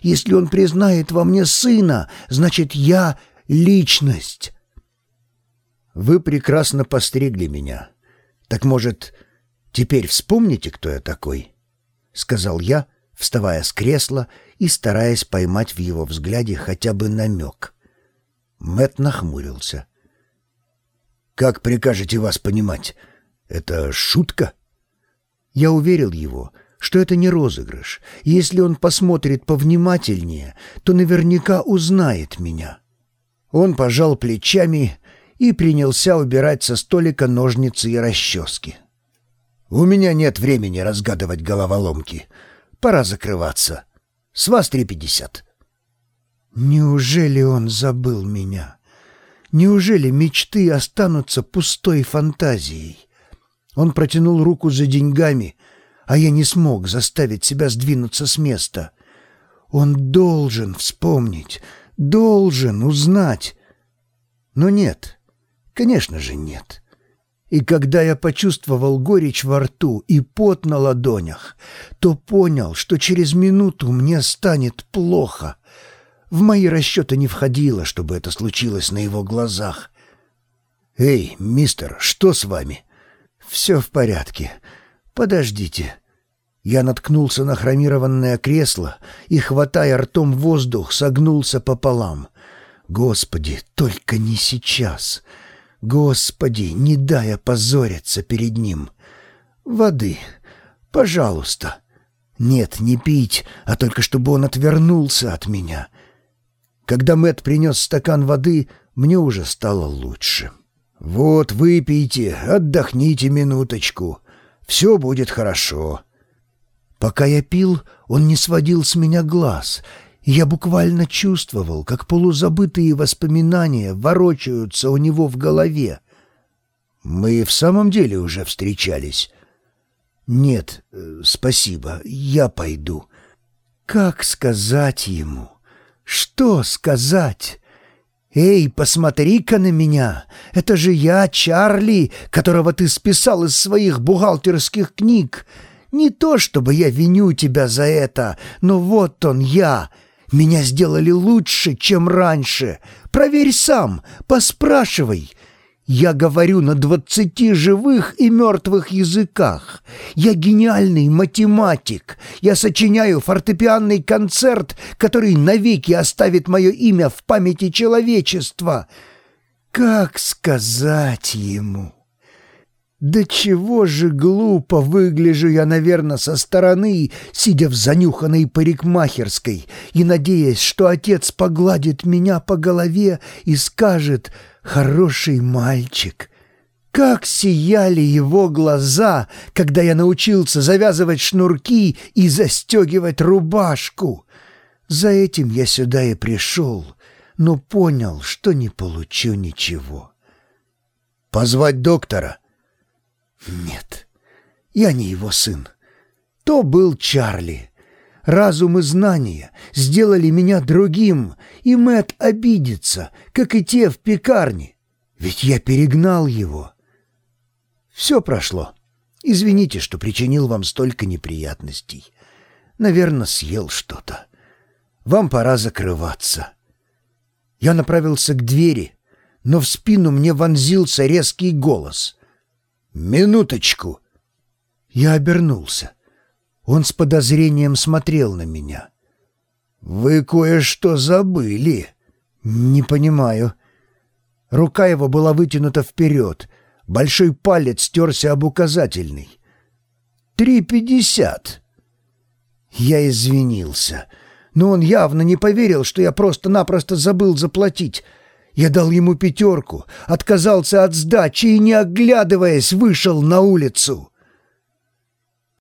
Если он признает во мне сына, значит, я — личность. Вы прекрасно постригли меня. Так, может, теперь вспомните, кто я такой? — сказал я, вставая с кресла и стараясь поймать в его взгляде хотя бы намек. Мэт нахмурился. «Как прикажете вас понимать? Это шутка?» Я уверил его, что это не розыгрыш, если он посмотрит повнимательнее, то наверняка узнает меня. Он пожал плечами и принялся убирать со столика ножницы и расчески. «У меня нет времени разгадывать головоломки. Пора закрываться. С вас три пятьдесят». Неужели он забыл меня? Неужели мечты останутся пустой фантазией? Он протянул руку за деньгами, а я не смог заставить себя сдвинуться с места. Он должен вспомнить, должен узнать. Но нет, конечно же нет. И когда я почувствовал горечь во рту и пот на ладонях, то понял, что через минуту мне станет плохо. В мои расчеты не входило, чтобы это случилось на его глазах. «Эй, мистер, что с вами?» «Все в порядке. Подождите». Я наткнулся на хромированное кресло и, хватая ртом воздух, согнулся пополам. «Господи, только не сейчас!» Господи, не дай опозориться перед ним. Воды, пожалуйста. Нет, не пить, а только чтобы он отвернулся от меня. Когда Мэт принес стакан воды, мне уже стало лучше. «Вот, выпейте, отдохните минуточку. Все будет хорошо». Пока я пил, он не сводил с меня глаз — я буквально чувствовал, как полузабытые воспоминания ворочаются у него в голове. «Мы в самом деле уже встречались?» «Нет, э, спасибо, я пойду». «Как сказать ему? Что сказать?» «Эй, посмотри-ка на меня! Это же я, Чарли, которого ты списал из своих бухгалтерских книг. Не то чтобы я виню тебя за это, но вот он я, меня сделали лучше, чем раньше. Проверь сам, поспрашивай. Я говорю на двадцати живых и мертвых языках. Я гениальный математик. Я сочиняю фортепианный концерт, который навеки оставит мое имя в памяти человечества. Как сказать ему?» Да чего же глупо выгляжу я, наверное, со стороны, сидя в занюханной парикмахерской и надеясь, что отец погладит меня по голове и скажет «хороший мальчик». Как сияли его глаза, когда я научился завязывать шнурки и застегивать рубашку. За этим я сюда и пришел, но понял, что не получу ничего. «Позвать доктора?» Нет, я не его сын. То был Чарли. Разум и знания сделали меня другим, и Мэт обидится, как и те в пекарне. Ведь я перегнал его. Все прошло. Извините, что причинил вам столько неприятностей. Наверное, съел что-то. Вам пора закрываться. Я направился к двери, но в спину мне вонзился резкий голос. «Минуточку!» Я обернулся. Он с подозрением смотрел на меня. «Вы кое-что забыли». «Не понимаю». Рука его была вытянута вперед. Большой палец стерся об указательный. «Три пятьдесят». Я извинился. Но он явно не поверил, что я просто-напросто забыл заплатить. Я дал ему пятерку, отказался от сдачи и, не оглядываясь, вышел на улицу.